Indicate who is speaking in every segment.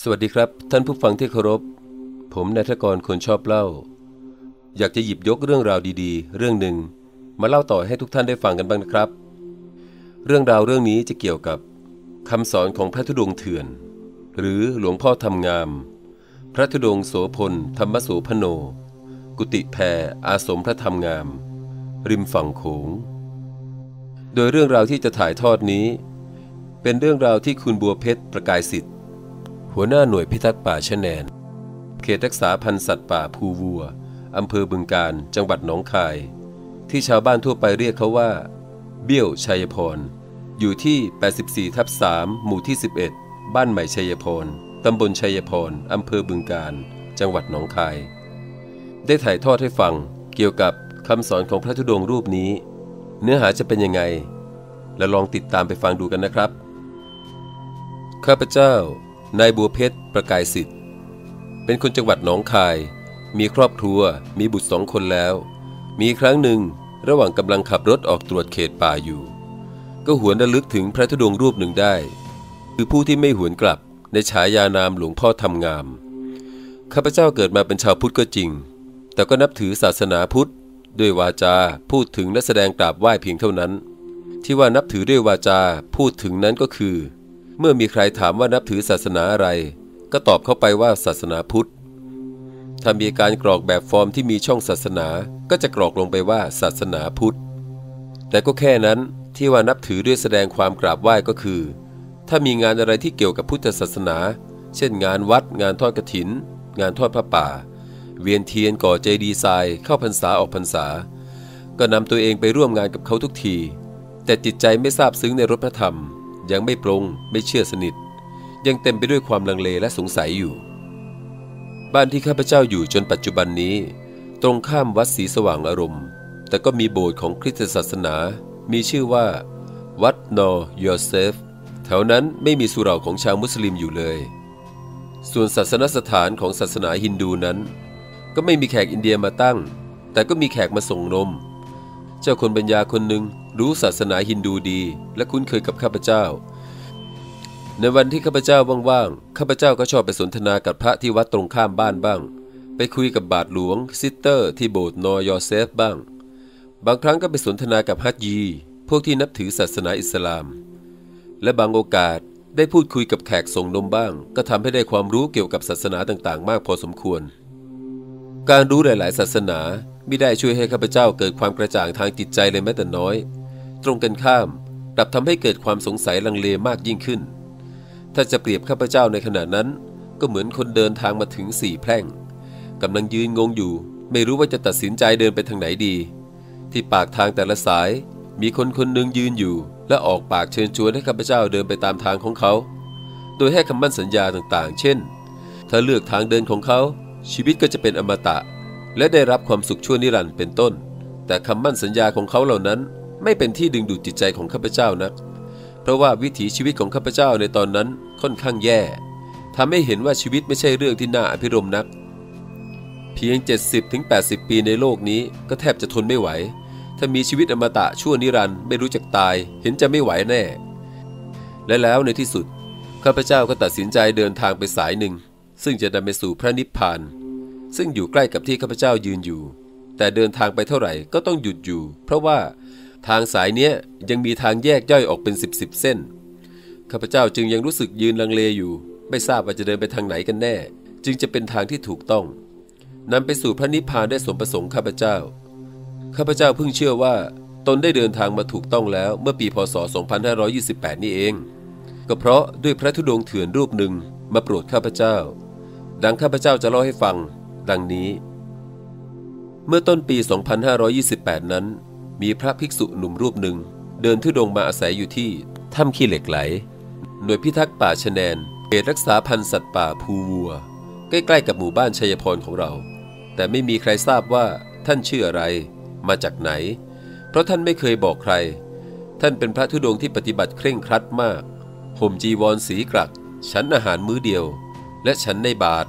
Speaker 1: สวัสดีครับ ท่านผู้ฟังที่เคารพ ผมนายทกรคนชอบเล่า อยากจะหยิบยกเรื่องราวดีๆ เรื่องหนึ่งมาเล่าต่อให้ทุกท่านได้ฟังกันบ้างนะครับ เรื่องราวเรื่องนี้จะเกี่ยวกับคำสอนของพระธุดงค์เถื่อน หรือหลวงพ่อทำงาม พระธุดงค์โสพลธรรมโสพโน กุติแพรอาสมพระธรรมงาม ริมฝั่งโขง โดยเรื่องราวที่จะถ่ายทอดนี้ เป็นเรื่องราวที่คุณบัวเพชรประกายสิทธิ หัวหน้าหน่วยพิทักษ์ป่าชะแนน เขตรักษาพันธุ์สัตว์ป่าภูวัว อำเภอบึงการ จังหวัดหนองคาย ที่ชาวบ้านทั่วไปเรียกเขาว่า เบี้ยวชัยพร อยู่ที่ 84 ทับ 3 หมู่ที่ 11 บ้านใหม่ชัยพร ตำบลชัยพร อำเภอบึงการ จังหวัดหนองคาย ได้ถ่ายทอดให้ฟังเกี่ยวกับคำสอนของพระธุดงค์รูปนี้ เนื้อหาจะเป็นยังไง และลองติดตามไปฟังดูกันนะครับ ข้าพเจ้า นายบัวเพชร ประกายสิทธิ์ เป็นคนจังหวัดหนองคาย มีครอบครัว มีบุตรสองคนแล้ว มีครั้งหนึ่งระหว่างกำลังขับรถออกตรวจเขตป่าอยู่ ก็หวนระลึกถึงพระธุดงค์รูปหนึ่งได้ คือผู้ที่ไม่หวนกลับในฉายานามหลวงพ่อทำงาม ข้าพเจ้าเกิดมาเป็นชาวพุทธก็จริง แต่ก็นับถือศาสนาพุทธ ด้วยวาจาพูดถึงและแสดงกราบไหว้เพียงเท่านั้น ที่ว่านับถือด้วยวาจาพูดถึงนั้นก็คือ เมื่อมีใครถามว่านับถือศาสนาอะไร ก็ตอบเข้าไปว่าศาสนาพุทธ ถ้ามีการกรอกแบบฟอร์มที่มีช่องศาสนา ก็จะกรอกลงไปว่าศาสนาพุทธ แต่ก็แค่นั้นที่ว่านับถือด้วยแสดงความกราบไหว้ก็คือ ถ้ามีงานอะไรที่เกี่ยวกับพุทธศาสนา เช่น งานวัด งานทอดกฐิน งานทอดพระป่า เวียนเทียนก่อเจดีย์ทรายเข้าพรรษาออกพรรษา ก็นำตัวเองไปร่วมงานกับเขาทุกที แต่จิตใจไม่ทราบซึ้งในรถพระธรรม ยังไม่ปรงไม่เชื่อสนิท ยังเต็มไปด้วยความลังเลและสงสัยอยู่ บ้านที่ข้าพเจ้าอยู่จนปัจจุบันนี้ ตรงข้ามวัดศรีสว่างอารมณ์ แต่ก็มีโบสถ์ของคริสตศาสนา มีชื่อว่า วัดนอยอเซฟแถวนั้นไม่มีสุเหร่าของชาวมุสลิมอยู่เลย ส่วนศาสนสถานของศาสนาฮินดูนั้น ก็ไม่มีแขกอินเดียมาตั้ง แต่ก็มีแขกมาส่งนม เจ้าคนปัญญาคนหนึ่งรู้ศาสนาฮินดูดี และคุ้นเคยกับข้าพเจ้า ในวันที่ข้าพเจ้าว่างๆข้าพเจ้าก็ชอบไปสนทนากับพระที่วัดตรงข้ามบ้านบ้าง ไปคุยกับบาทหลวงซิสเตอร์ ที่โบสถ์นอยอเซฟบ้าง บางครั้งก็ไปสนทนากับฮัจยี พวกที่นับถือศาสนาอิสลาม และบางโอกาสได้พูดคุยกับแขกส่งนมบ้าง ก็ทำให้ได้ความรู้เกี่ยวกับศาสนาต่างๆ มากพอสมควร การรู้หลาย ๆ ศาสนา ม่ได้ช่วยให้ข้าพเจ้าเกิดความกระจ่างทางจิตใจเลยแม้แต่น้อย ตรงกันข้ามกลับทำให้เกิดความสงสัยลังเลมากยิ่งขึ้น ถ้าจะเปรียบข้าพเจ้าในขณะนั้น ก็เหมือนคนเดินทางมาถึงสี่แพร่งกำลังยืนงงอยู่ ไม่รู้ว่าจะตัดสินใจเดินไปทางไหนดี ที่ปากทางแต่ละสาย มีคนคนหนึ่งยืนอยู่ และออกปากเชิญชวนให้ข้าพเจ้าเดินไปตามทางของเขา โดยให้คำมั่นสัญญาต่างๆ เช่น ถ้าเลือกทางเดินของเขา ชีวิตก็จะเป็นอมตะ และได้รับความสุขชั่วนิรันดร์เป็นต้น แต่คำมั่นสัญญาของเขาเหล่านั้น ไม่เป็นที่ดึงดูดจิตใจของข้าพเจ้านัก เพราะว่าวิถีชีวิตของข้าพเจ้าในตอนนั้นค่อนข้างแย่ทำให้เห็นว่าชีวิตไม่ใช่เรื่องที่น่าอภิรมนัก เพียง 70-80 ปีในโลกนี้ก็แทบจะทนไม่ไหว ถ้ามีชีวิตอมตะชั่วนิรันดร์ไม่รู้จักตาย เห็นจะไม่ไหวแน่ และแล้วในที่สุดข้าพเจ้าก็ตัดสินใจเดินทางไปสายหนึ่ง ซึ่งจะนำไปสู่พระนิพพาน ซึ่งอยู่ใกล้กับที่ข้าพเจ้ายืนอยู่ แต่เดินทางไปเท่าไหร่ก็ต้องหยุดอยู่ เพราะว่าทางสายเนี้ยยังมีทางแยกย่อยออกเป็นสิบสิบเส้นข้าพเจ้าจึงยังรู้สึกยืนลังเลอยู่ ไม่ทราบว่าจะเดินไปทางไหนกันแน่ จึงจะเป็นทางที่ถูกต้องนำไปสู่พระนิพพานได้สมประสงค์ข้าพเจ้าข้าพเจ้าเพิ่งเชื่อว่า ตนได้เดินทางมาถูกต้องแล้วเมื่อปีพศ 2528 นี่เอง ก็เพราะด้วยพระธุดงค์เถื่อนรูปหนึ่งมาโปรดข้าพเจ้า ดังข้าพเจ้าจะเล่าให้ฟัง ดังนี้ เมื่อต้นปี 2528 นั้น มีพระภิกษุหนุ่มรูปหนึ่ง เดินทุดงมาอาศัยอยู่ที่ถ้ำขี้เหล็กไหล หน่วยพิทักษ์ป่าชะแนนเขตรักษาพันธุ์สัตว์ป่าภูวัว ใกล้ๆกับหมู่บ้านชัยพรของเรา แต่ไม่มีใครทราบว่าท่านชื่ออะไร มาจากไหน เพราะท่านไม่เคยบอกใคร ท่านเป็นพระธุดงที่ปฏิบัติเคร่งครัดมาก ห่มจีวรสีกรัก ฉันอาหารมื้อเดียว และฉันในบาท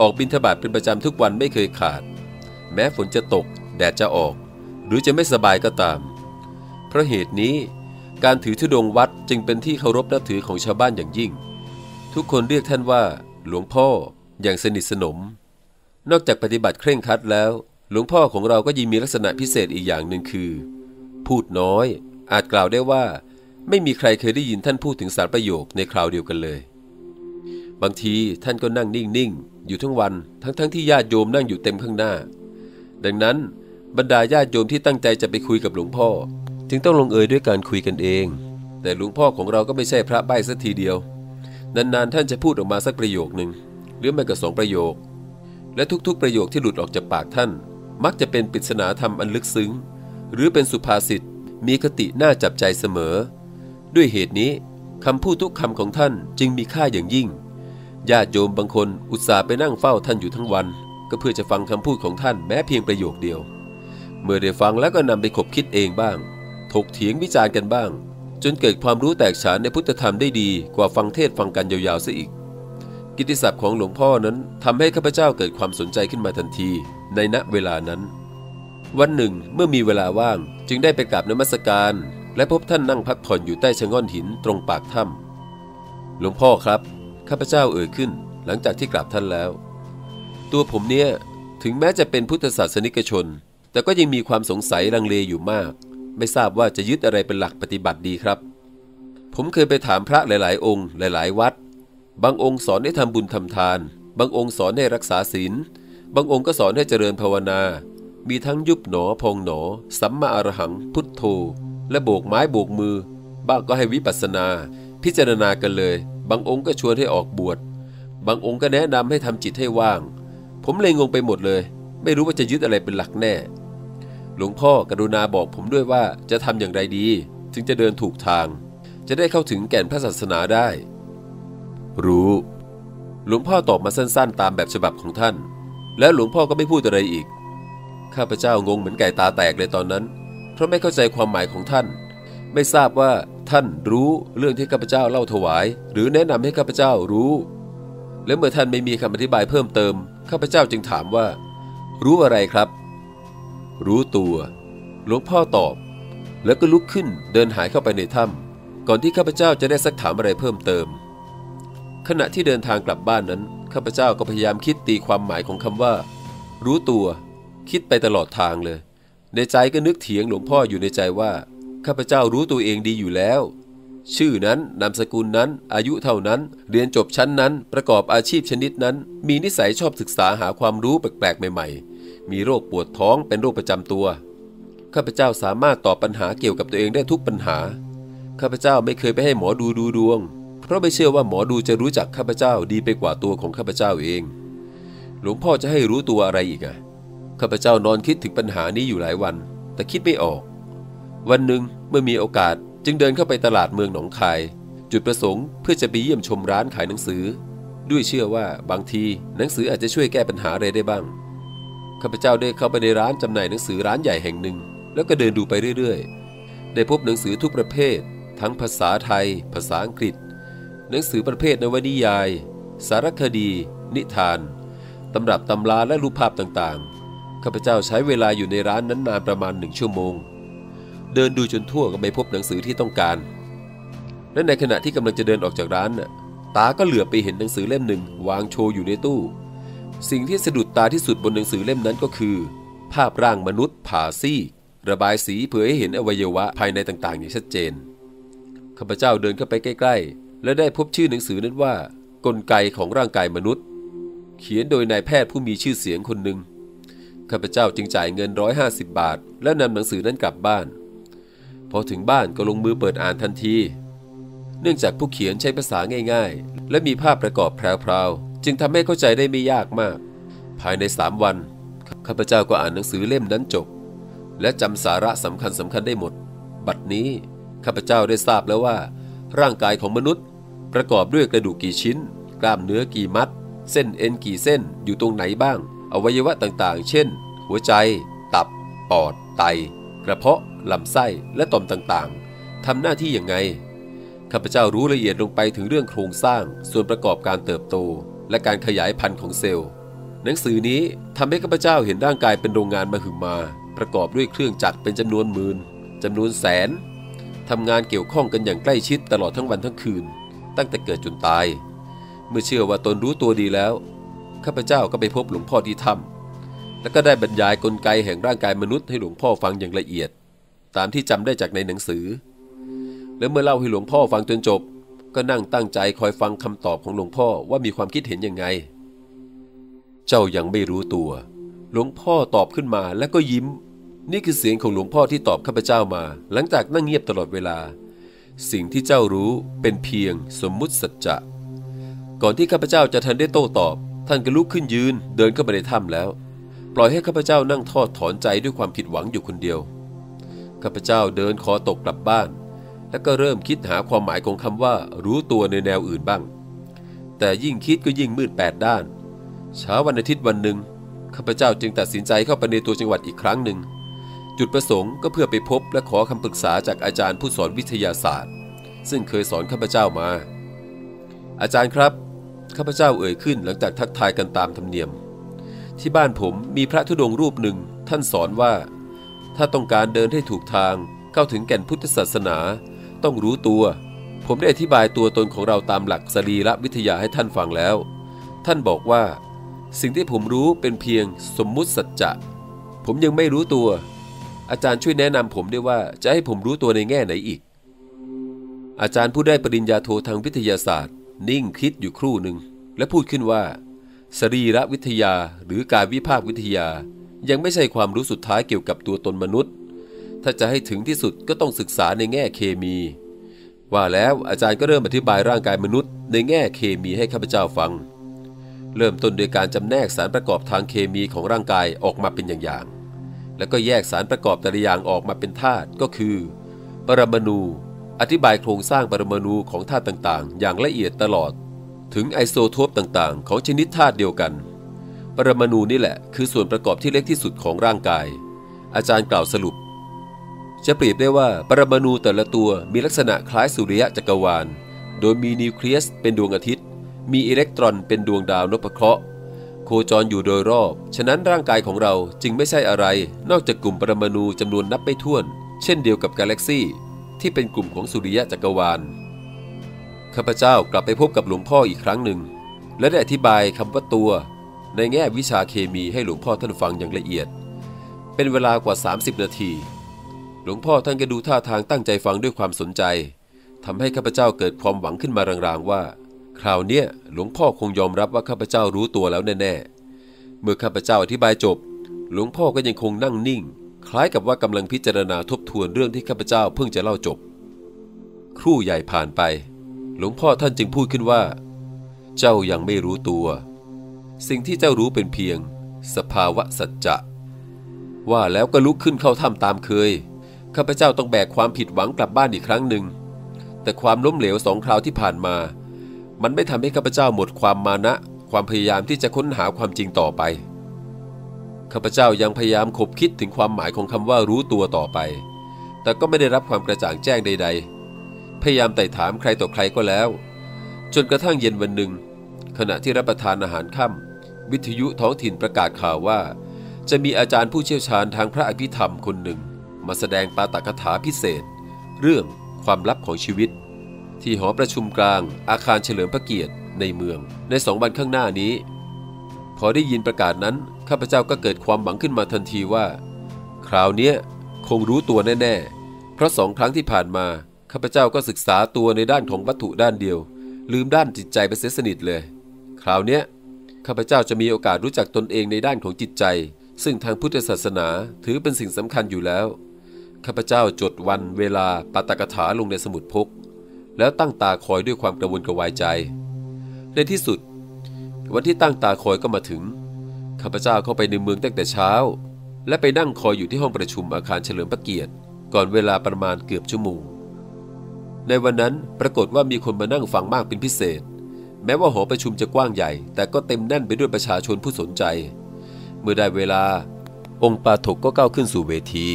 Speaker 1: ออกบิณฑบาตเป็นประจำทุกวันไม่เคยขาด แม้ฝนจะตก แดดจะออก หรือจะไม่สบายก็ตาม เพราะเหตุนี้การถือธุดงค์วัดจึงเป็นที่เคารพนับถือของชาวบ้านอย่างยิ่งททุกคนเรียกท่านว่า หลวงพ่ออย่างสนิทสนม นอกจากปฏิบัติเคร่งครัดแล้ว หลวงพ่อของเราก็ยังมีลักษณะพิเศษอีกอย่างหนึ่งคือ พูดน้อย อาจกล่าวได้ว่า ไม่มีใครเคยได้ยินท่านพูดถึงสารประโยคในคราวเดียวกันเลย บางทีท่านก็นั่งนิ่งๆ อยู่ทั้งวันทั้งๆทที่ญาติโยมนั่งอยู่เต็มข้างหน้า ดังนั้นบรรดาญาติโยมที่ตั้งใจจะไปคุยกับหลวงพ่อ จึงต้องลงเอยด้วยการคุยกันเอง แต่หลวงพ่อของเราก็ไม่ใช่พระใบ้สักทีเดียว นานๆท่านจะพูดออกมาสักประโยคหนึ่งหรือไม่ก็สองประโยค และทุกๆประโยคที่หลุดออกจากปากท่าน มักจะเป็นปริศนาธรรมอันลึกซึ้ง หรือเป็นสุภาษิตมีคติน่าจับใจเสมอ ด้วยเหตุนี้คำพูดทุกคำของท่านจึงมีค่าอย่างยิ่ง ญาติโยมบางคนอุตส่าห์ไปนั่งเฝ้าท่านอยู่ทั้งวัน ก็เพื่อจะฟังคำพูดของท่านแม้เพียงประโยคเดียว เมื่อได้ฟังแล้วก็นำไปขบคิดเองบ้าง ถกเถียงวิจารณ์กันบ้าง จนเกิดความรู้แตกฉานในพุทธธรรมได้ดีกว่าฟังเทศฟังกันยาวๆซะอีก กิตติศัพท์ของหลวงพ่อนั้นทำให้ข้าพเจ้าเกิดความสนใจขึ้นมาทันทีในณเวลานั้น วันหนึ่งเมื่อมีเวลาว่าง จึงได้ไปกราบนมัสการ และพบท่านนั่งพักผ่อนอยู่ใต้ชะง่อนหินตรงปากถ้ำหลวงพ่อครับ ข้าพเจ้าเอ่ยขึ้น หลังจากที่กราบท่านแล้ว ตัวผมเนี่ยถึงแม้จะเป็นพุทธศาสนิกชน แต่ก็ยังมีความสงสัยลังเลอยู่มาก ไม่ทราบว่าจะยึดอะไรเป็นหลักปฏิบัติดีครับ ผมเคยไปถามพระหลาย ๆ องค์หลาย ๆ วัด บางองค์สอนให้ทำบุญทำทาน บางองค์สอนให้รักษาศีล บางองค์ก็สอนให้เจริญภาวนา มีทั้งยุบหนอพองหนอ สัมมาอรหัง พุทโธ และโบกไม้โบกมือ บ้างก็ให้วิปัสสนา พิจารณากันเลย บางองค์ก็ชวนให้ออกบวช บางองค์ก็แนะนำให้ทำจิตให้ว่าง ผมเลยงงไปหมดเลย ไม่รู้ว่าจะยึดอะไรเป็นหลักแน่ หลวงพ่อกรุณาบอกผมด้วยว่าจะทำอย่างไรดี ถึงจะเดินถูกทาง จะได้เข้าถึงแก่นพระศาสนาได้ รู้ หลวงพ่อตอบมาสั้นๆ ตามแบบฉบับของท่าน แล้วหลวงพ่อก็ไม่พูดอะไรอีก ข้าพเจ้างงเหมือนไก่ตาแตกเลยตอนนั้น เพราะไม่เข้าใจความหมายของท่าน ไม่ทราบว่า ท่านรู้เรื่องที่ข้าพเจ้าเล่าถวาย หรือแนะนำให้ข้าพเจ้ารู้ และเมื่อท่านไม่มีคำอธิบายเพิ่มเติม ข้าพเจ้าจึงถามว่า รู้อะไรครับ รู้ตัว หลวงพ่อตอบ แล้วก็ลุกขึ้นเดินหายเข้าไปในถ้ำก่อนที่ข้าพเจ้าจะได้ซักถามอะไรเพิ่มเติม ขณะที่เดินทางกลับบ้านนั้นข้าพเจ้าก็พยายามคิดตีความหมายของคำว่า รู้ตัว คิดไปตลอดทางเลย ในใจก็นึกเถียงหลวงพ่ออยู่ในใจว่า ข้าพเจ้ารู้ตัวเองดีอยู่แล้ว ชื่อนั้น นามสกุลนั้น อายุเท่านั้น เรียนจบชั้นนั้น ประกอบอาชีพชนิดนั้น มีนิสัยชอบศึกษาหาความรู้แปลกๆ ใหม่ๆ มีโรคปวดท้องเป็นโรคประจำตัว ข้าพเจ้าสามารถตอบปัญหาเกี่ยวกับตัวเองได้ทุกปัญหา ข้าพเจ้าไม่เคยไปให้หมอดูดูดวง เพราะไม่เชื่อว่าหมอดูจะรู้จักข้าพเจ้าดีไปกว่าตัวของข้าพเจ้าเอง หลวงพ่อจะให้รู้ตัวอะไรอีกอะข้าพเจ้านอนคิดถึงปัญหานี้อยู่หลายวัน แต่คิดไม่ออก วันหนึ่งเมื่อมีโอกาสจึงเดินเข้าไปตลาดเมืองหนองคาย จุดประสงค์เพื่อจะไปเยี่ยมชมร้านขายหนังสือ ด้วยเชื่อว่าบางทีหนังสืออาจจะช่วยแก้ปัญหาอะไรได้บ้างข้าพเจ้าได้เข้าไปในร้านจำหน่ายหนังสือร้านใหญ่แห่งหนึ่ง แล้วก็เดินดูไปเรื่อยๆ ได้พบหนังสือทุกประเภท ทั้งภาษาไทย ภาษาอังกฤษ หนังสือประเภทนวนิยาย สารคดี นิทานตำรับตำราและรูปภาพต่างๆข้าพเจ้าใช้เวลาอยู่ในร้านนั้นนานประมาณหนึ่งชั่วโมง เดินดูจนทั่วก็ไม่พบหนังสือที่ต้องการ และในขณะที่กำลังจะเดินออกจากร้านน่ะตาก็เหลือบไปเห็นหนังสือเล่มหนึ่งวางโชว์อยู่ในตู้ สิ่งที่สะดุดตาที่สุดบนหนังสือเล่มนั้นก็คือ ภาพร่างมนุษย์ผ่าซีกระบายสีเผยให้เห็นอวัยวะภายในต่างๆ อย่างชัดเจนข้าพเจ้าเดินเข้าไปใกล้ ๆ และได้พบชื่อหนังสือนั้นว่า กลไกของร่างกายมนุษย์ เขียนโดยนายแพทย์ผู้มีชื่อเสียงคนหนึ่งข้าพเจ้าจึงจ่ายเงิน 150 บาท และนำหนังสือนั้นกลับบ้าน พอถึงบ้านก็ลงมือเปิดอ่านทันที เนื่องจากผู้เขียนใช้ภาษาง่าย ๆ และมีภาพประกอบแพรวๆจึงทำให้เข้าใจได้ไม่ยากมาก ภายในสามวันข้าพเจ้าก็อ่านหนังสือเล่มนั้นจบ และจำสาระสำคัญสำคัญได้หมด บัดนี้ข้าพเจ้าได้ทราบแล้วว่า ร่างกายของมนุษย์ ประกอบด้วยกระดูกกี่ชิ้น กล้ามเนื้อกี่มัด เส้นเอ็นกี่เส้นอยู่ตรงไหนบ้าง อวัยวะต่างๆ เช่น หัวใจ ตับ ปอด ไต กระเพาะ ลำไส้ และต่อมต่างๆทำหน้าที่อย่างไง ข้าพเจ้ารู้ละเอียดลงไปถึงเรื่องโครงสร้าง ส่วนประกอบการเติบโต และการขยายพันธุ์ของเซลล์ หนังสือนี้ทำให้ข้าพเจ้าเห็นร่างกายเป็นโรงงานมหึมา ประกอบด้วยเครื่องจักรเป็นจำนวนหมื่นจำนวนแสนทำงานเกี่ยวข้องกันอย่างใกล้ชิดตลอดทั้งวันทั้งคืน ตั้งแต่เกิดจนตาย เมื่อเชื่อว่าตนรู้ตัวดีแล้ว ข้าพเจ้าก็ไปพบหลวงพ่อที่ถ้ำแล้วก็ได้บรรยายกลไกแห่งร่างกายมนุษย์ให้หลวงพ่อฟังอย่างละเอียด ตามที่จำได้จากในหนังสือ และเมื่อเล่าให้หลวงพ่อฟังจนจบ ก็นั่งตั้งใจคอยฟังคำตอบของหลวงพ่อว่ามีความคิดเห็นยังไง เจ้ายังไม่รู้ตัว หลวงพ่อตอบขึ้นมาแล้วก็ยิ้ม นี่คือเสียงของหลวงพ่อที่ตอบข้าพเจ้ามา หลังจากนั่งเงียบตลอดเวลา สิ่งที่เจ้ารู้เป็นเพียงสมมุติสัจจะ ก่อนที่ข้าพเจ้าจะทันได้โต้ตอบ ท่านก็ลุกขึ้นยืน เดินเข้าไปในถ้ำแล้ว ปล่อยให้ข้าพเจ้านั่งทอดถอนใจด้วยความผิดหวังอยู่คนเดียว ข้าพเจ้าเดินคอตกกลับบ้าน แล้วก็เริ่มคิดหาความหมายของคำว่า รู้ตัวในแนวอื่นบ้าง แต่ยิ่งคิดก็ยิ่งมืดแปดด้าน เช้าวันอาทิตย์วันหนึ่งข้าพเจ้าจึงตัดสินใจเข้าไปในตัวจังหวัดอีกครั้งหนึ่ง จุดประสงค์ก็เพื่อไปพบและขอคำปรึกษาจากอาจารย์ผู้สอนวิทยาศาสตร์ ซึ่งเคยสอนข้าพเจ้ามา อาจารย์ครับข้าพเจ้าเอ่ยขึ้นหลังจากทักทายกันตามธรรมเนียม ที่บ้านผมมีพระธุดงค์รูปหนึ่งท่านสอนว่า ถ้าต้องการเดินให้ถูกทางเข้าถึงแก่นพุทธศาสนา ต้องรู้ตัว ผมได้อธิบายตัวตนของเราตามหลักสรีระวิทยาให้ท่านฟังแล้ว ท่านบอกว่า สิ่งที่ผมรู้เป็นเพียงสมมุติสัจจะผมยังไม่รู้ตัว อาจารย์ช่วยแนะนำผมด้วยว่าจะให้ผมรู้ตัวในแง่ไหนอีก อาจารย์ผู้ได้ปริญญาโททางวิทยาศาสตร์ นิ่งคิดอยู่ครู่หนึ่งและพูดขึ้นว่า สรีระวิทยาหรือการวิภาควิทยา ยังไม่ใช่ความรู้สุดท้ายเกี่ยวกับตัวตนมนุษย์ ถ้าจะให้ถึงที่สุดก็ต้องศึกษาในแง่เคมี ว่าแล้วอาจารย์ก็เริ่มอธิบายร่างกายมนุษย์ ในแง่เคมีให้ข้าพเจ้าฟัง เริ่มต้นโดยการจำแนกสารประกอบทางเคมีของร่างกายออกมาเป็นอย่างๆ แล้วก็แยกสารประกอบแต่ละอย่างออกมาเป็นธาตุก็คือ ปรมาณูอธิบายโครงสร้างปรมาณูของธาตุต่างๆ อย่างละเอียดตลอด ถึงไอโซโทปต่างๆ ของชนิดธาตุเดียวกัน ปรมาณูนี่แหละคือส่วนประกอบที่เล็กที่สุดของร่างกาย อาจารย์กล่าวสรุป จะเปรียบได้ว่าปรมาณูแต่ละตัวมีลักษณะคล้ายสุริยะจักรวาล โดยมีนิวเคลียสเป็นดวงอาทิตย์ มีอิเล็กตรอนเป็นดวงดาวนพเคราะห์โคจรอยู่โดยรอบ ฉะนั้นร่างกายของเราจึงไม่ใช่อะไร นอกจากกลุ่มปรมาณูจำนวนนับไม่ถ้วน เช่นเดียวกับกาแล็กซี่ที่เป็นกลุ่มของสุริยะจักรวาล ข้าพเจ้ากลับไปพบกับหลวงพ่ออีกครั้งหนึ่ง และได้อธิบายคำว่าตัว ในแง่วิชาเคมีให้หลวงพ่อท่านฟังอย่างละเอียด เป็นเวลากว่า 30 นาที หลวงพ่อท่านก็ดูท่าทางตั้งใจฟังด้วยความสนใจทำให้ข้าพเจ้าเกิดความหวังขึ้นมารางๆว่า คราวเนี้ยหลวงพ่อคงยอมรับว่าข้าพเจ้ารู้ตัวแล้วแน่ๆ เมื่อข้าพเจ้าอธิบายจบ หลวงพ่อก็ยังคงนั่งนิ่ง คล้ายกับว่ากำลังพิจารณาทบทวนเรื่องที่ข้าพเจ้าเพิ่งจะเล่าจบ ครู่ใหญ่ผ่านไป หลวงพ่อท่านจึงพูดขึ้นว่า เจ้ายังไม่รู้ตัว สิ่งที่เจ้ารู้เป็นเพียง สภาวะสัจจะ ว่าแล้วก็ลุกขึ้นเข้าถ้ำตามเคย ข้าพเจ้าต้องแบกความผิดหวังกลับบ้านอีกครั้งหนึ่ง แต่ความล้มเหลวสองคราวที่ผ่านมา มันไม่ทำให้ข้าพเจ้าหมดความมานะ ความพยายามที่จะค้นหาความจริงต่อไป ข้าพเจ้ายังพยายามคบคิดถึงความหมายของคำว่ารู้ตัวต่อไป แต่ก็ไม่ได้รับความกระจ่างแจ้งใด ๆ พยายามไต่ถามใครต่อใครก็แล้ว จนกระทั่งเย็นวันหนึ่งขณะที่รับประทานอาหารค่ำ วิทยุท้องถิ่นประกาศข่าวว่า จะมีอาจารย์ผู้เชี่ยวชาญทางพระอภิธรรมคนหนึ่ง มาแสดงปาตกถาพิเศษ เรื่องความลับของชีวิต ที่หอประชุมกลาง อาคารเฉลิมพระเกียรติในเมือง ในสองวันข้างหน้านี้ พอได้ยินประกาศนั้น ข้าพเจ้าก็เกิดความหวังขึ้นมาทันทีว่า คราวเนี้ยคงรู้ตัวแน่ๆ เพราะสองครั้งที่ผ่านมา ข้าพเจ้าก็ศึกษาตัวในด้านของวัตถุด้านเดียว ลืมด้านจิตใจไปเสียสนิทเลย คราวเนี้ย ข้าพเจ้าจะมีโอกาสรู้จักตนเองในด้านของจิตใจ ซึ่งทางพุทธศาสนาถือเป็นสิ่งสำคัญอยู่แล้ว ข้าพเจ้าจดวันเวลาปาตกถาลงในสมุดพก แล้วตั้งตาคอยด้วยความกระวนกระวายใจ ในที่สุด วันที่ตั้งตาคอยก็มาถึง ข้าพเจ้าเข้าไปในเมืองตั้งแต่เช้า และไปนั่งคอยอยู่ที่ห้องประชุมอาคารเฉลิมพระเกียรติ ก่อนเวลาประมาณเกือบชั่วโมงในวันนั้นปรากฏว่ามีคนมานั่งฟังมากเป็นพิเศษ แม้ว่าหอประชุมจะกว้างใหญ่ แต่ก็เต็มแน่นไปด้วยประชาชนผู้สนใจ เมื่อได้เวลา องค์ปาถกก็ก้าวขึ้นสู่เวที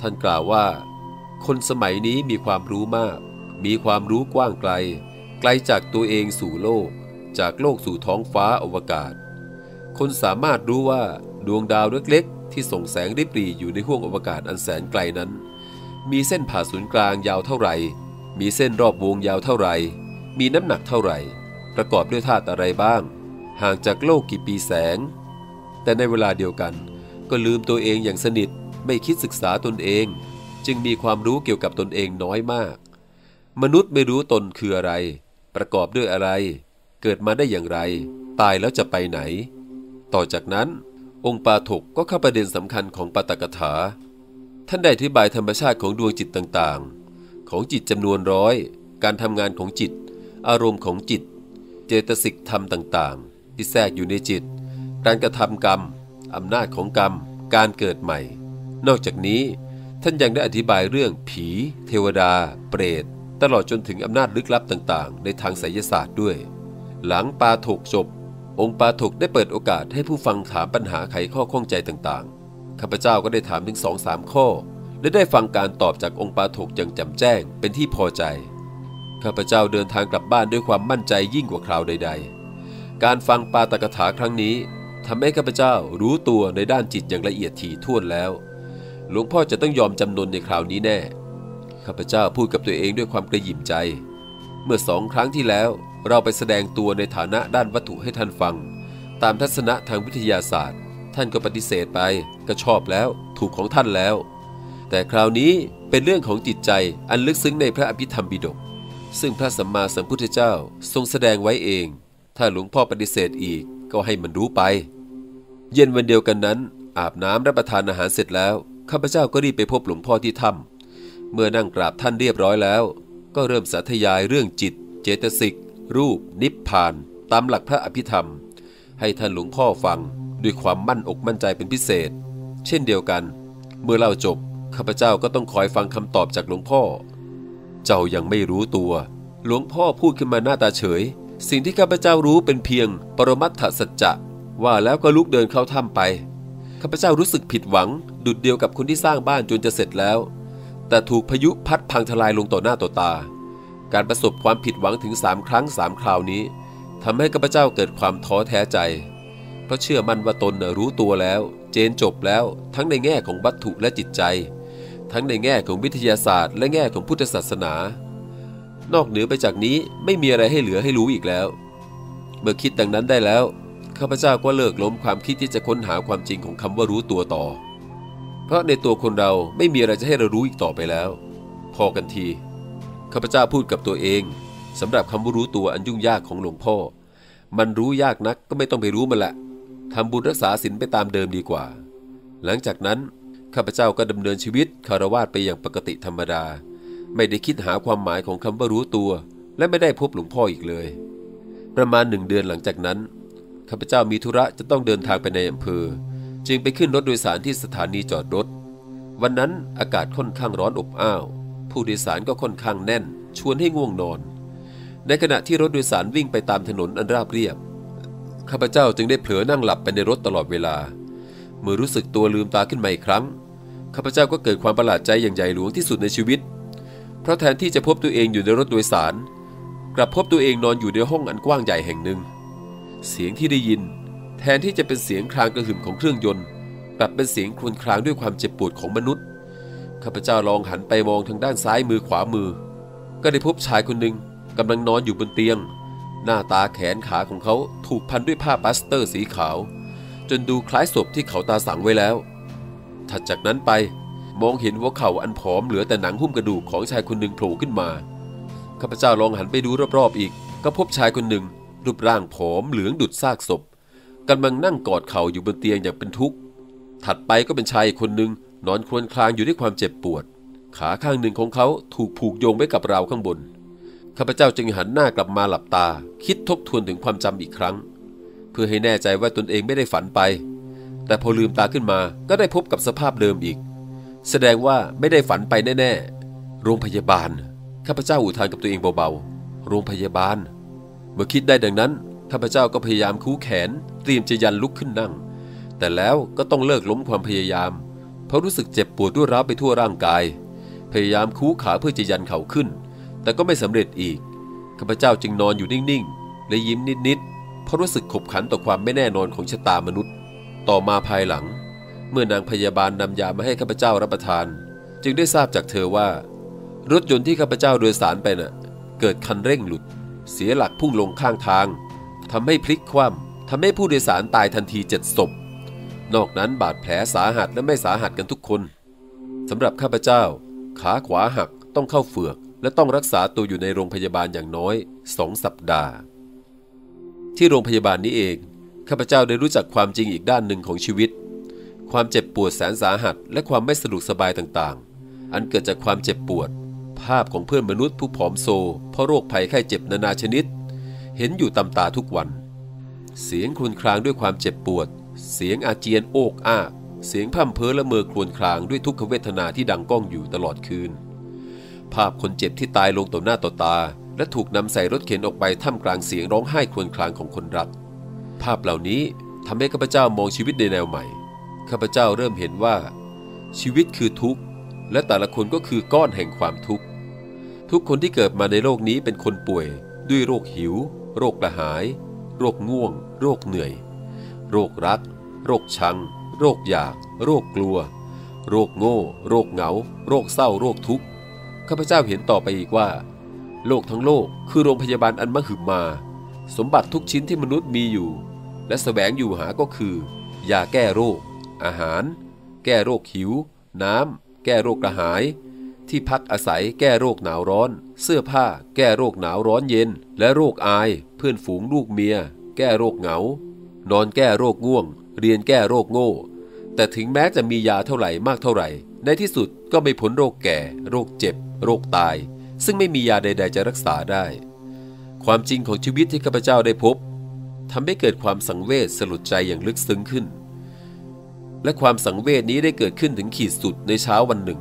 Speaker 1: ท่านกล่าวว่า คนสมัยนี้มีความรู้มาก มีความรู้กว้างไกล ไกลจากตัวเองสู่โลก จากโลกสู่ท้องฟ้าอวกาศ คนสามารถรู้ว่าดวงดาวเล็กๆ ที่ส่งแสงริบหรี่อยู่ในห้วงอวกาศอันแสนไกลนั้น มีเส้นผ่าศูนย์กลางยาวเท่าไหร่ มีเส้นรอบวงยาวเท่าไหร่ มีน้ำหนักเท่าไหร่ ประกอบด้วยธาตุอะไรบ้าง ห่างจากโลกกี่ปีแสง แต่ในเวลาเดียวกัน ก็ลืมตัวเองอย่างสนิทไม่คิดศึกษาตนเอง จึงมีความรู้เกี่ยวกับตนเองน้อยมาก มนุษย์ไม่รู้ตนคืออะไร ประกอบด้วยอะไร เกิดมาได้อย่างไร ตายแล้วจะไปไหน ต่อจากนั้น องค์ปาถกก็เข้าประเด็นสำคัญของปาตกถา ท่านได้อธิบายธรรมชาติของดวงจิตต่างๆ ของจิตจำนวนร้อย การทำงานของจิต อารมณ์ของจิต เจตสิกธรรมต่างๆ ที่แทรกอยู่ในจิต การกระทำกรรมอำนาจของกรรม การเกิดใหม่ นอกจากนี้ท่านยังได้อธิบายเรื่องผี เทวดา เปรต ตลอดจนถึงอำนาจลึกลับต่างๆ ในทางไสยศาสตร์ด้วย หลังปาถกจบ องค์ปาถกได้เปิดโอกาสให้ผู้ฟังถามปัญหาไขข้อข้องใจต่างๆข้าพเจ้าก็ได้ถามถึงสองสามข้อ และได้ฟังการตอบจากองค์ปาถกอย่างจ่มแจ้งเป็นที่พอใจ ข้าพเจ้าเดินทางกลับบ้านด้วยความมั่นใจยิ่งกว่าคราวใด ๆ การฟังปาตกถาครั้งนี้ทำให้ข้าพเจ้ารู้ตัวในด้านจิตอย่างละเอียดถี่ถ้วนแล้ว หลวงพ่อจะต้องยอมจำนนในคราวนี้แน่ ข้าพเจ้าพูดกับตัวเองด้วยความกระหยิ่มใจ เมื่อสองครั้งที่แล้วเราไปแสดงตัวในฐานะด้านวัตถุให้ท่านฟัง ตามทัศนะทางวิทยาศาสตร์ ท่านก็ปฏิเสธไป ก็ชอบแล้ว ถูกของท่านแล้ว แต่คราวนี้เป็นเรื่องของจิตใจอันลึกซึ้งในพระอภิธรรมบิดก ซึ่งพระสัมมาสัมพุทธเจ้าทรงแสดงไว้เอง ถ้าหลวงพ่อปฏิเสธอีกก็ให้มันรู้ไป เย็นวันเดียวกันนั้น อาบน้ำรับประทานอาหารเสร็จแล้วข้าพเจ้าก็รีบไปพบหลวงพ่อที่ถ้ำเมื่อนั่งกราบท่านเรียบร้อยแล้ว ก็เริ่มสาธยายเรื่องจิต เจตสิก รูป นิพพาน ตามหลักพระอภิธรรม ให้ท่านหลวงพ่อฟังด้วยความมั่นอกมั่นใจเป็นพิเศษ เช่นเดียวกัน เมื่อเล่าจบข้าพเจ้าก็ต้องคอยฟังคำตอบจากหลวงพ่อ เจ้ายังไม่รู้ตัว หลวงพ่อพูดขึ้นมาหน้าตาเฉย สิ่งที่ข้าพเจ้ารู้เป็นเพียง ปรมัตถสัจจะว่าแล้วก็ลุกเดินเข้าถ้ำไปข้าพเจ้ารู้สึกผิดหวัง ดุดเดียวกับคนที่สร้างบ้านจนจะเสร็จแล้ว แต่ถูกพายุพัดพังทลายลงต่อหน้าต่อตา การประสบความผิดหวังถึงสามครั้งสามคราวนี้ทำให้ข้าพเจ้าเกิดความท้อแท้ใจ เพราะเชื่อมั่นว่าตนรู้ตัวแล้ว เจนจบแล้วทั้งในแง่ของวัตถุและจิตใจ ทั้งในแง่ของวิทยาศาสตร์ และแง่ของพุทธศาสนา นอกเหนือไปจากนี้ไม่มีอะไรให้เหลือให้รู้อีกแล้ว เมื่อคิดดังนั้นได้แล้วข้าพเจ้าก็เลิกล้มความคิดที่จะค้นหาความจริงของคำว่ารู้ตัวต่อ เพราะในตัวคนเราไม่มีอะไรจะให้เรารู้อีกต่อไปแล้ว พอกันทีข้าพเจ้าพูดกับตัวเองสำหรับคำว่ารู้ตัวอันยุ่งยากของหลวงพ่อ มันรู้ยากนักก็ไม่ต้องไปรู้มันละทำบุญรักษาศีลไปตามเดิมดีกว่า หลังจากนั้น ข้าพเจ้าก็ดำเนินชีวิตคารวะไปอย่างปกติธรรมดา ไม่ได้คิดหาความหมายของคำว่ารู้ตัว และไม่ได้พบหลวงพ่ออีกเลย ประมาณหนึ่งเดือนหลังจากนั้นข้าพเจ้ามีธุระจะต้องเดินทางไปในอำเภอ จึงไปขึ้นรถโดยสารที่สถานีจอดรถ วันนั้นอากาศค่อนข้างร้อนอบอ้าว ผู้โดยสารก็ค่อนข้างแน่น ชวนให้ง่วงนอน ในขณะที่รถโดยสารวิ่งไปตามถนนอันราบเรียบข้าพเจ้าจึงได้เผลอนั่งหลับไปในรถตลอดเวลา เมื่อรู้สึกตัวลืมตาขึ้นมาอีกครั้ง ข้าพเจ้าก็เกิดความประหลาดใจอย่างใหญ่หลวงที่สุดในชีวิต เพราะแทนที่จะพบตัวเองอยู่ในรถโดยสาร กลับพบตัวเองนอนอยู่ในห้องอันกว้างใหญ่แห่งหนึ่ง เสียงที่ได้ยิน แทนที่จะเป็นเสียงครางกระหึ่มของเครื่องยนต์กลับเป็นเสียงครวญครางด้วยความเจ็บปวดของมนุษย์ข้าพเจ้าลองหันไปมองทางด้านซ้ายมือขวามือ ก็ได้พบชายคนหนึ่งกำลังนอนอยู่บนเตียง หน้าตาแขนขาของเขาถูกพันด้วยผ้าปลาสเตอร์สีขาว จนดูคล้ายศพที่เขาตาสังไว้แล้ว ถัดจากนั้นไปมองเห็นหัวเข่าอันผอมเหลือแต่หนังหุ้มกระดูกของชายคนหนึ่งโผล่ขึ้นมาข้าพเจ้าลองหันไปดูรอบๆอีก ก็พบชายคนหนึ่ง รูปร่างผอมเหลืองดุดซากศพกำลังนั่งกอดเข่าอยู่บนเตียงอย่างเป็นทุกข์ถัดไปก็เป็นชายอีกคนหนึ่งนอนครวญครางอยู่ด้วยความเจ็บปวด ขาข้างหนึ่งของเขาถูกผูกโยงไว้กับราวข้างบนข้าพเจ้าจึงหันหน้ากลับมาหลับตา คิดทบทวนถึงความจำอีกครั้ง เพื่อให้แน่ใจว่าตนเองไม่ได้ฝันไป แต่พอลืมตาขึ้นมาก็ได้พบกับสภาพเดิมอีก แสดงว่าไม่ได้ฝันไปแน่ๆ โรงพยาบาล ข้าพเจ้าอุทานกับตัวเองเบาๆ โรงพยาบาล เมื่อคิดได้ดังนั้น ข้าพเจ้าก็พยายามคู้แขน เตรียมจะยันลุกขึ้นนั่ง แต่แล้วก็ต้องเลิกล้มความพยายาม เพราะรู้สึกเจ็บปวดรวดร้าวไปทั่วร่างกาย พยายามคู้ขาเพื่อจะยันเข่าขึ้น แต่ก็ไม่สำเร็จอีก ข้าพเจ้าจึงนอนอยู่นิ่งๆ และยิ้มนิดๆ เพราะรู้สึกขบขันต่อความไม่แน่นอนของชะตามนุษย์ ต่อมาภายหลัง เมื่อนางพยาบาลนำยามาให้ข้าพเจ้ารับประทาน จึงได้ทราบจากเธอว่า รถยนต์ที่ข้าพเจ้าโดยสารไปน่ะ เกิดคันเร่งหลุด เสียหลักพุ่งลงข้างทางทำให้พลิกคว่ำทำให้ผู้โดยสารตายทันทีเจ็ดศพนอกนั้นบาดแผลสาหัสและไม่สาหัสกันทุกคนสำหรับข้าพเจ้า ขาขวาหักต้องเข้าเฟือก และต้องรักษาตัวอยู่ในโรงพยาบาลอย่างน้อยสองสัปดาห์ ที่โรงพยาบาลนี้เอง ข้าพเจ้าได้รู้จักความจริงอีกด้านหนึ่งของชีวิต ความเจ็บปวดแสนสาหัส และความไม่สะดวกสบายต่างๆ อันเกิดจากความเจ็บปวด ภาพของเพื่อนมนุษย์ผู้ผอมโซเพราะโรคภัยไข้เจ็บนานาชนิด เห็นอยู่ตำตาทุกวัน เสียงครวญครางด้วยความเจ็บปวด เสียงอาเจียนโอกอ้ากเสียงพ่ำเพ้อและเมือครวญครางด้วยทุกขเวทนาที่ดังก้องอยู่ตลอดคืน ภาพคนเจ็บที่ตายลงต่อหน้าต่อตา และถูกนำใส่รถเข็นออกไปท่ามกลางเสียงร้องไห้ครวญครางของคนรัก ภาพเหล่านี้ทำให้ข้าพเจ้ามองชีวิตในแนวใหม่ ข้าพเจ้าเริ่มเห็นว่า ชีวิตคือทุกข์ และแต่ละคนก็คือก้อนแห่งความทุกข์ ทุกคนที่เกิดมาในโลกนี้เป็นคนป่วย ด้วยโรคหิว โรคกระหาย โรคง่วง โรคเหนื่อย โรครัก โรคชัง โรคอยาก โรคกลัว โรคโง่ โรคเหงา โรคเศร้า โรคทุกข์ ข้าพเจ้าเห็นต่อไปอีกว่า โลกทั้งโลกคือโรงพยาบาลอันมหึมา สมบัติทุกชิ้นที่มนุษย์มีอยู่ และแสวงอยู่หาก็คือยาแก้โรค อาหาร แก้โรคหิว น้ำ แก้โรคกระหาย ที่พักอาศัยแก้โรคหนาวร้อน เสื้อผ้า แก้โรคหนาวร้อนเย็น และโรคอาย เพื่อนฝูงลูกเมีย แก้โรคเหงา นอนแก้โรคง่วง เรียนแก้โรคโง่ แต่ถึงแม้จะมียาเท่าไหร่มากเท่าไหร่ ในที่สุดก็ไม่พ้นโรคแก่ โรคเจ็บ โรคตาย ซึ่งไม่มียาใด ๆ จะรักษาได้ ความจริงของชีวิตที่ข้าพเจ้าได้พบ ทำให้เกิดความสังเวชสลดใจอย่างลึกซึ้งขึ้น และความสังเวชนี้ได้เกิดขึ้นถึงขีดสุดในเช้าวันหนึ่ง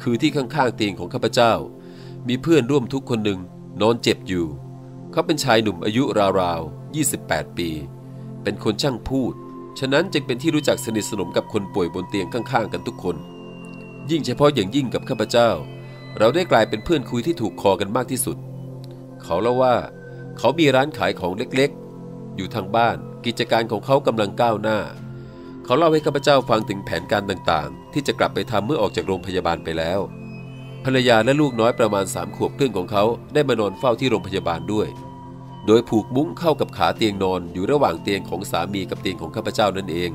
Speaker 1: คือที่ข้างๆเตียงของข้าพเจ้า มีเพื่อนร่วมทุกคนหนึ่งนอนเจ็บอยู่ เขาเป็นชายหนุ่มอายุราวๆ 28 ปี เป็นคนช่างพูด ฉะนั้นจึงเป็นที่รู้จักสนิทสนมกับคนป่วยบนเตียงข้างๆ กันทุกคน ยิ่งเฉพาะอย่างยิ่งกับข้าพเจ้า เราได้กลายเป็นเพื่อนคุยที่ถูกคอกันมากที่สุด เขาเล่าว่า เขามีร้านขายของเล็ก อยู่ทางบ้าน กิจการของเขากำลังก้าวหน้า เขาเล่าให้ข้าพเจ้าฟังถึงแผนการต่างๆ ที่จะกลับไปทำเมื่อออกจากโรงพยาบาลไปแล้ว ภรรยาและลูกน้อยประมาณสามขวบครึ่งของเขาได้มานอนเฝ้าที่โรงพยาบาลด้วย โดยผูกมุ้งเข้ากับขาเตียงนอนอยู่ระหว่างเตียงของสามีกับเตียงของข้าพเจ้านั่นเอง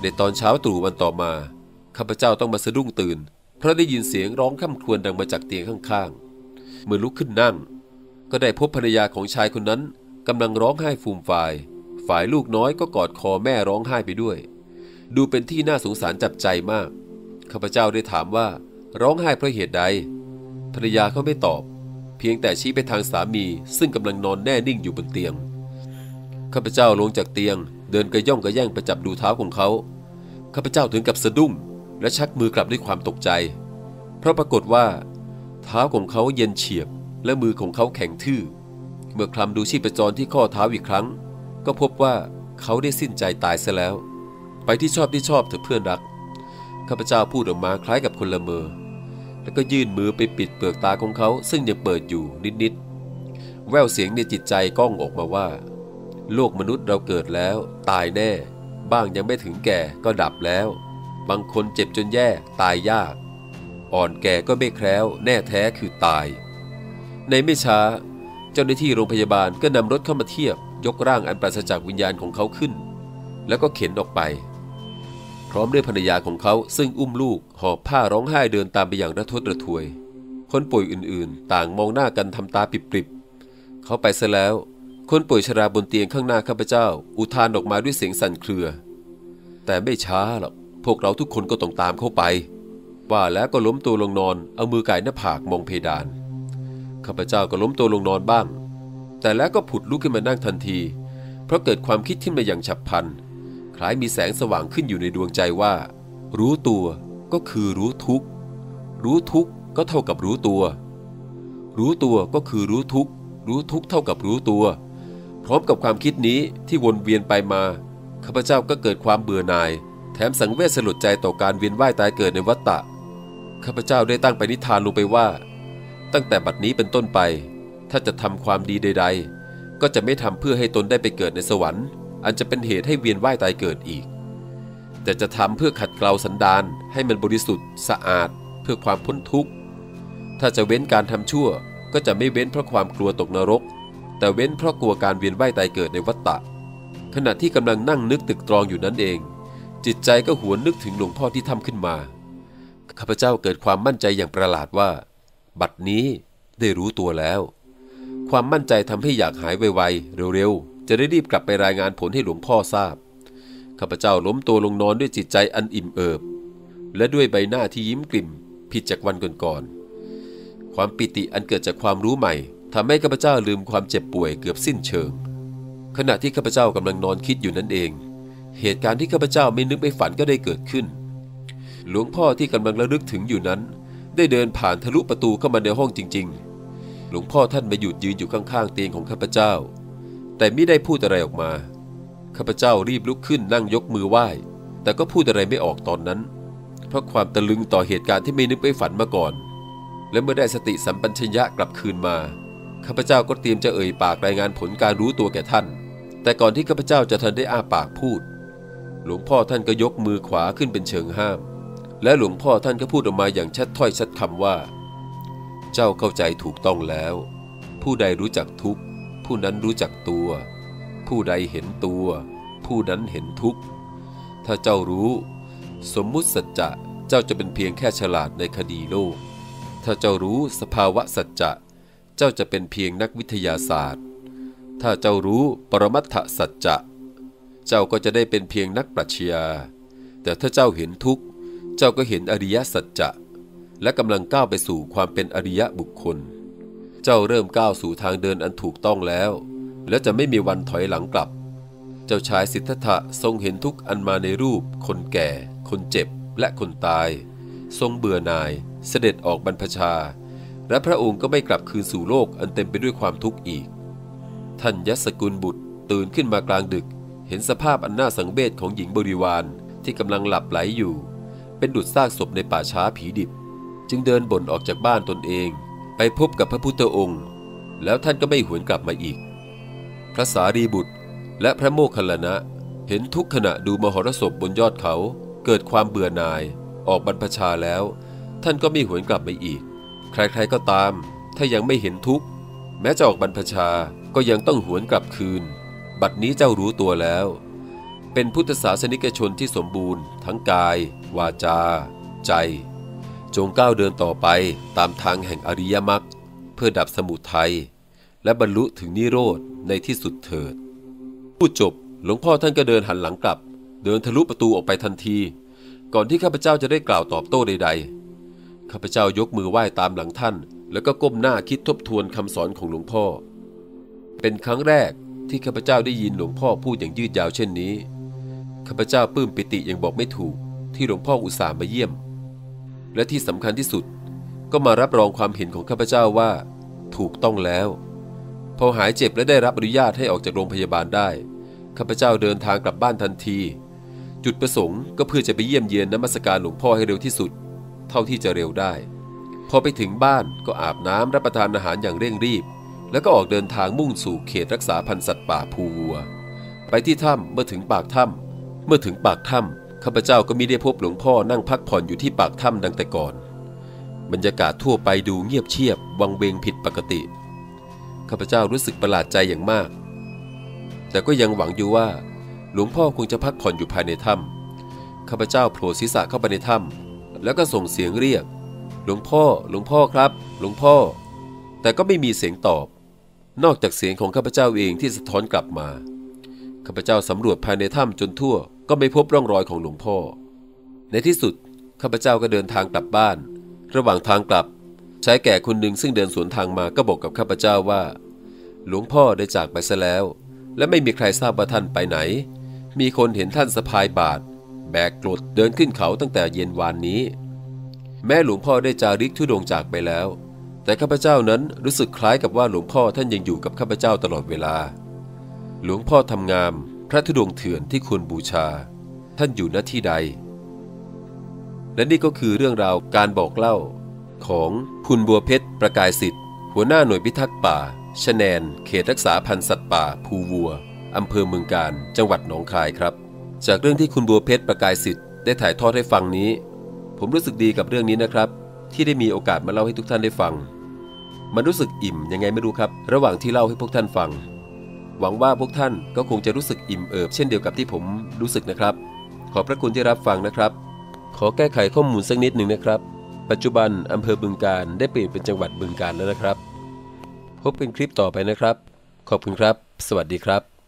Speaker 1: ในตอนเช้าตรู่วันต่อมาข้าพเจ้าต้องมาสะดุ้งตื่น เพราะได้ยินเสียงร้องค่ำครวญดังมาจากเตียงข้างๆเมื่อลุกขึ้นนั่ง ก็ได้พบภรรยาของชายคนนั้น กำลังร้องไห้ฟูมฟาย ฝ่ายลูกน้อยก็กอดคอแม่ร้องไห้ไปด้วย ดูเป็นที่น่าสงสารจับใจมาก ข้าพเจ้าได้ถามว่า ร้องไห้เพราะเหตุใด ภรรยาเขาไม่ตอบ เพียงแต่ชี้ไปทางสามีซึ่งกำลังนอนแน่นิ่งอยู่บนเตียง ข้าพเจ้าลงจากเตียง เดินกระย่องกระแย่งไปจับดูเท้าของเขา ข้าพเจ้าถึงกับสะดุ้งและชักมือกลับด้วยความตกใจ เพราะปรากฏว่า เท้าของเขาเย็นเฉียบและมือของเขาแข็งทื่อ มื่อคลำดูชีพจรที่ข้อเท้าอีกครั้ง ก็พบว่าเขาได้สิ้นใจตายซะแล้ว ไปที่ชอบที่ชอบเถอะเพื่อนรักข้าพเจ้าพูดออกมาคล้ายกับคนละเมอ แล้วก็ยื่นมือไปปิดเปลือกตาของเขาซึ่งยังเปิดอยู่นิดๆแววเสียงในจิตใจก้องออกมาว่า โลกมนุษย์เราเกิดแล้ว ตายแน่ บ้างยังไม่ถึงแก่ก็ดับแล้ว บางคนเจ็บจนแย่ตายยาก อ่อนแก่ก็ไม่แคล้ว แน่แท้คือตาย ในไม่ช้า เจ้าหน้าที่โรงพยาบาลก็นำรถเข้ามาเทียบ ยกร่างอันปราศจากวิญญาณของเขาขึ้น แล้วก็เข็นออกไป พร้อมด้วยภรรยาของเขาซึ่งอุ้มลูกหอบผ้าร้องไห้เดินตามไปอย่างระทดระทวย คนป่วยอื่นๆ ต่างมองหน้ากันทำตาปิบๆเขาไปซะแล้ว คนป่วยชราบนเตียงข้างหน้าข้าพเจ้า อุทานออกมาด้วยเสียงสั่นเครือ แต่ไม่ช้าหรอกพวกเราทุกคนก็ต้องตามเข้าไป ว่าแล้วก็ล้มตัวลงนอนเอามือไก่หน้าผากมองเพดาน ข้าพเจ้าก็ล้มตัวลงนอนบ้าง แต่แล้วก็ผุดลุกขึ้นมานั่งทันที เพราะเกิดความคิดขึ้นมาอย่างฉับพลัน คล้ายมีแสงสว่างขึ้นอยู่ในดวงใจว่า รู้ตัวก็คือรู้ทุกรู้ทุกก็เท่ากับรู้ตัว รู้ตัวก็คือรู้ทุกรู้ทุกเท่ากับรู้ตัว พร้อมกับความคิดนี้ที่วนเวียนไปมาข้าพเจ้าก็เกิดความเบื่อหน่าย แถมสังเวชสลดใจต่อการเวียนว่ายตายเกิดในวัฏฏะข้าพเจ้าได้ตั้งไปนิทานลงไปว่า ตั้งแต่บัดนี้เป็นต้นไป ถ้าจะทำความดีใด ๆ ก็จะไม่ทำเพื่อให้ตนได้ไปเกิดในสวรรค์ อันจะเป็นเหตุให้เวียนว่ายตายเกิดอีก แต่จะทำเพื่อขัดเกลาสันดานให้มันบริสุทธิ์ สะอาด เพื่อความพ้นทุกข์ ถ้าจะเว้นการทำชั่ว ก็จะไม่เว้นเพราะความกลัวตกนรก แต่เว้นเพราะกลัวการเวียนว่ายตายเกิดในวัฏฏะขณะที่กำลังนั่งนึกตึกตรองอยู่นั้นเอง จิตใจก็หวนนึกถึงหลวงพ่อที่ทำขึ้นมาข้าพเจ้าเกิดความมั่นใจอย่างประหลาดว่า บัดนี้ได้รู้ตัวแล้ว ความมั่นใจทำให้อยากหายไวๆเร็วๆ จะได้รีบกลับไปรายงานผลให้หลวงพ่อทราบ ข้าพเจ้าล้มตัวลงนอนด้วยจิตใจอันอิ่มเอิบ และด้วยใบหน้าที่ยิ้มกลิ่ม ผิดจากวันก่อนๆ ความปิติอันเกิดจากความรู้ใหม่ทำให้ข้าพเจ้าลืมความเจ็บป่วยเกือบสิ้นเชิง ขณะที่ข้าพเจ้ากำลังนอนคิดอยู่นั่นเอง เหตุการณ์ที่ข้าพเจ้าไม่นึกไม่ฝันก็ได้เกิดขึ้น หลวงพ่อที่กำลังระลึกถึงอยู่นั้น ได้เดินผ่านทะลุประตูเข้ามาในห้องจริง ๆ หลวงพ่อท่านมาหยุดยืนอยู่ข้างๆเตียงของข้าพเจ้า แต่ไม่ได้พูดอะไรออกมา ข้าพเจ้ารีบลุกขึ้นนั่งยกมือไหว้ แต่ก็พูดอะไรไม่ออกตอนนั้น เพราะความตะลึงต่อเหตุการณ์ที่ไม่นึกไม่ฝันมาก่อน และเมื่อได้สติสัมปัญญะกลับคืนมา ข้าพเจ้าก็เตรียมจะเอ่ยปากรายงานผลการรู้ตัวแก่ท่าน แต่ก่อนที่ข้าพเจ้าจะทันได้อ้าปากพูด หลวงพ่อท่านก็ยกมือขวาขึ้นเป็นเชิงห้าม และหลวงพ่อท่านก็พูดออกมาอย่างชัดถ้อยชัดคำว่า เจ้าเข้าใจถูกต้องแล้ว ผู้ใดรู้จักทุกผู้นั้นรู้จักตัว ผู้ใดเห็นตัว ผู้นั้นเห็นทุกถ้าเจ้ารู้ สมมุติสัจจะเจ้าจะเป็นเพียงแค่ฉลาดในคดีโลก ถ้าเจ้ารู้สภาวะสัจจะเจ้าจะเป็นเพียงนักวิทยาศาสตร์ ถ้าเจ้ารู้ปรมัตถสัจจะ เจ้าก็จะได้เป็นเพียงนักปรัชญาแต่ถ้าเจ้าเห็นทุกข์ เจ้าก็เห็นอริยสัจจะ และกำลังก้าวไปสู่ความเป็นอริยบุคคล เจ้าเริ่มก้าวสู่ทางเดินอันถูกต้องแล้ว และจะไม่มีวันถอยหลังกลับ เจ้าชายสิทธัตถะทรงเห็นทุกอันมาในรูป คนแก่ คนเจ็บ และคนตาย ทรงเบื่อหน่าย เสด็จออกบรรพชา และพระองค์ก็ไม่กลับคืนสู่โลกอันเต็มไปด้วยความทุกข์อีก ท่านยศกุลบุตรตื่นขึ้นมากลางดึก เห็นสภาพอันน่าสังเวชของหญิงบริวารที่กำลังหลับไหลอยู่ เป็นดุจซากศพในป่าช้าผีดิบ จึงเดินบ่นออกจากบ้านตนเอง ไปพบกับพระพุทธองค์ แล้วท่านก็ไม่หวนกลับมาอีก พระสารีบุตรและพระโมคคัลลนะ เห็นทุกขณะดูมหรสพบนยอดเขา เกิดความเบื่อหน่าย ออกบรรพชาแล้ว ท่านก็ไม่หวนกลับมาอีก ใครๆก็ตาม ถ้ายังไม่เห็นทุกข์แม้จะออกบรรพชาก็ยังต้องหวนกลับคืน บัดนี้เจ้ารู้ตัวแล้ว เป็นพุทธศาสนิกชนที่สมบูรณ์ ทั้งกาย วาจา ใจ จงก้าวเดินต่อไปตามทางแห่งอริยมรรคเพื่อดับสมุทัยและบรรลุถึงนิโรธในที่สุดเถิดพูดจบหลวงพ่อท่านก็เดินหันหลังกลับ เดินทะลุประตูออกไปทันที ก่อนที่ข้าพเจ้าจะได้กล่าวตอบโต้ใด ๆ ข้าพเจ้ายกมือไหว้ตามหลังท่าน แล้วก็ก้มหน้าคิดทบทวนคำสอนของหลวงพ่อ เป็นครั้งแรกที่ข้าพเจ้าได้ยินหลวงพ่อพูดอย่างยืดยาวเช่นนี้ ข้าพเจ้าปลื้มปิติอย่างบอกไม่ถูก ที่หลวงพ่ออุตส่าห์มาเยี่ยม และที่สำคัญที่สุดก็มารับรองความเห็นของข้าพเจ้าว่า ถูกต้องแล้ว พอหายเจ็บและได้รับอนุญาตให้ออกจากโรงพยาบาลได้ข้าพเจ้าเดินทางกลับบ้านทันที จุดประสงค์ก็เพื่อจะไปเยี่ยมเยียนน้ำมัสการหลวงพ่อให้เร็วที่สุด เท่าที่จะเร็วได้ พอไปถึงบ้านก็อาบน้ำรับประทานอาหารอย่างเร่งรีบ แล้วก็ออกเดินทางมุ่งสู่เขตรักษาพันธุ์สัตว์ป่าภูวัว ไปที่ถ้ำเมื่อถึงปากถ้ำ เมื่อถึงปากถ้ำข้าพเจ้าก็มิได้พบหลวงพ่อนั่งพักผ่อนอยู่ที่ปากถ้ำดังแต่ก่อน บรรยากาศทั่วไปดูเงียบเชียบ วังเวงผิดปกติข้าพเจ้ารู้สึกประหลาดใจอย่างมาก แต่ก็ยังหวังอยู่ว่า หลวงพ่อคงจะพักผ่อนอยู่ภายในถ้ำข้าพเจ้าโผล่ศีรษะเข้าไปในถ้ำแล้วก็ส่งเสียงเรียก หลวงพ่อ หลวงพ่อครับ หลวงพ่อ แต่ก็ไม่มีเสียงตอบ นอกจากเสียงของข้าพเจ้าเองที่สะท้อนกลับมา ข้าพเจ้าสำรวจภายในถ้ำจนทั่วก็ไม่พบร่องรอยของหลวงพ่อ ในที่สุดข้าพเจ้าก็เดินทางกลับบ้าน ระหว่างทางกลับชายแก่คนหนึ่งซึ่งเดินสวนทางมาก็บอกกับข้าพเจ้าว่า หลวงพ่อได้จากไปซะแล้ว และไม่มีใครทราบว่าท่านไปไหน มีคนเห็นท่านสะพายบาท แบกกรดเดินขึ้นเขาตั้งแต่เย็นวานนี้ แม่หลวงพ่อได้จาริกทุดงจากไปแล้ว แต่ข้าพเจ้านั้นรู้สึกคล้ายกับว่าหลวงพ่อท่านยังอยู่กับข้าพเจ้าตลอดเวลา หลวงพ่อทำงามพระธุดงเถื่อนที่ควรบูชา ท่านอยู่ณที่ใด และนี่ก็คือเรื่องราวการบอกเล่า ของคุณบัวเพชรประกายสิทธิ์หัวหน้าหน่วยพิทักษ์ป่าชแนน เขตรักษาพันธุ์สัตว์ป่า ภูวัวอำเภอเมืองการ จังหวัดหนองคายครับ จากเรื่องที่คุณบัวเพชรประกายสิทธิ์ได้ถ่ายทอดให้ฟังนี้ ผมรู้สึกดีกับเรื่องนี้นะครับ ที่ได้มีโอกาสมาเล่าให้ทุกท่านได้ฟัง มันรู้สึกอิ่มยังไงไม่รู้ครับ ระหว่างที่เล่าให้พวกท่านฟัง หวังว่าพวกท่านก็คงจะรู้สึกอิ่มเอิบเช่นเดียวกับที่ผมรู้สึกนะครับ ขอบพระคุณที่รับฟังนะครับ ขอแก้ไขข้อมูลสักนิดหนึ่งนะครับ ปัจจุบันอำเภอบึงการได้เปลี่ยนเป็นจังหวัดบึงการแล้วนะครับ พบกันคลิปต่อไปนะครับ ขอบคุณครับ สวัสดีครับ